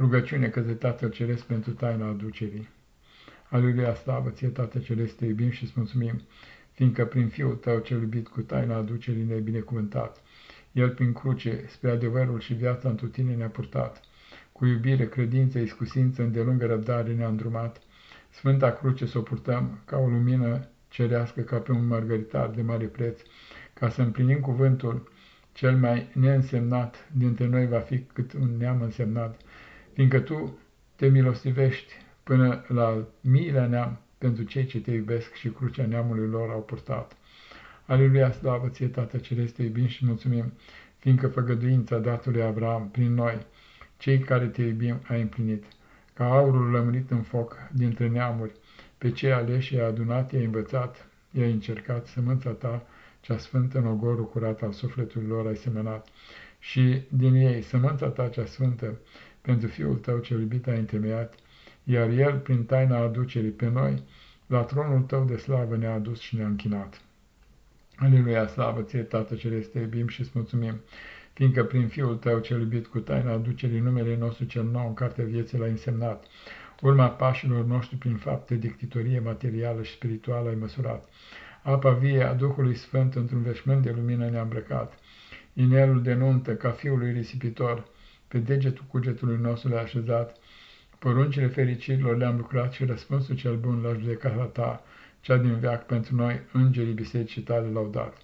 Rugăciune către Tatăl Ceresc pentru taina aducerii. Aleluia, slavă ție, Tatăl Ceresc, te iubim și îți mulțumim, fiindcă prin Fiul tău cel iubit cu taina aducerii ne-ai binecuvântat. El prin cruce, spre adevărul și viața întru tine ne-a purtat. Cu iubire, credință, iscusință, îndelungă răbdare ne-a îndrumat. Sfânta cruce să o purtăm ca o lumină cerească, ca pe un mărgăritar de mare preț, ca să împlinim cuvântul cel mai neînsemnat dintre noi va fi cât un neam însemnat, fiindcă tu te milostivești până la miile neam pentru cei ce te iubesc și crucea neamului lor au purtat. Aleluia, slavă ție, Tată Ceresc, te iubim și mulțumim, fiindcă făgăduința datului Avram prin noi, cei care te iubim, ai împlinit. Ca aurul lămurit în foc dintre neamuri, pe cei aleși i-a adunat, i-a învățat, i-a încercat, sămânța ta, cea sfântă în ogorul curat al sufletului lor ai semănat, și din ei, sămânța ta cea sfântă, pentru Fiul tău cel iubit ai întemeiat, iar El, prin taina aducerii pe noi, la tronul tău de slavă ne-a adus și ne-a închinat. Aleluia, slavă ție, Tată Celeste, iubim și îți mulțumim, fiindcă prin Fiul tău cel iubit cu taina aducerii numele nostru cel nou în cartea vieții l-ai însemnat, urma pașilor noștri prin fapte, dictitorie materială și spirituală ai măsurat. Apa vie a Duhului Sfânt într-un veșmânt de lumină ne-a îmbrăcat. Inelul de nuntă, ca fiului risipitor, pe degetul cugetului nostru le-a așezat. Poruncile fericirilor le-am lucrat și răspunsul cel bun la judecata ta, cea din veac pentru noi, îngerii bisericii tale l-au dat.